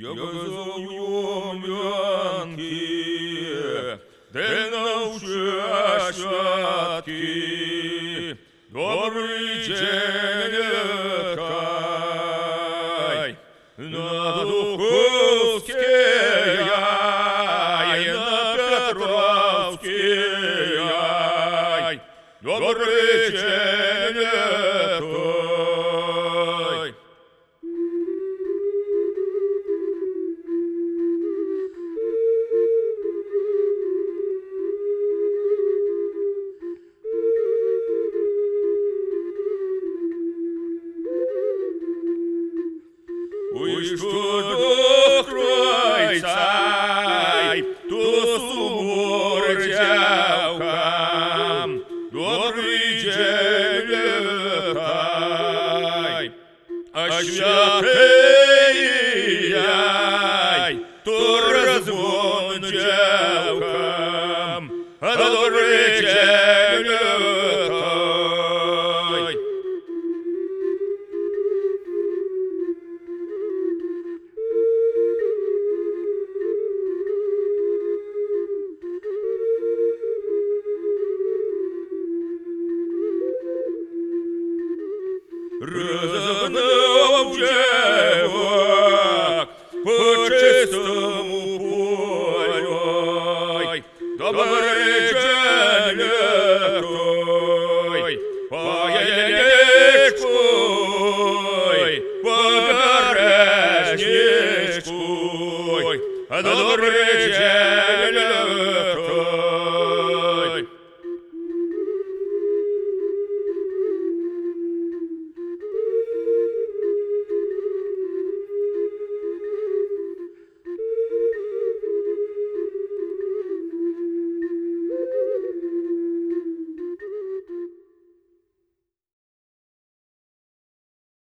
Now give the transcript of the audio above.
як зав'єм янки, де навча святки, добрий чекай, на Духовське яй, на Петровське яй, добрий чекай. Ой, що до крайця, то суморчавка, добрий джевекай, а святий яй, то розвон джевкам, а добрий джевекай. Розогнав джевок по чистому полю, добрий джевок, по яєчку, по бережничку, добрий джевок.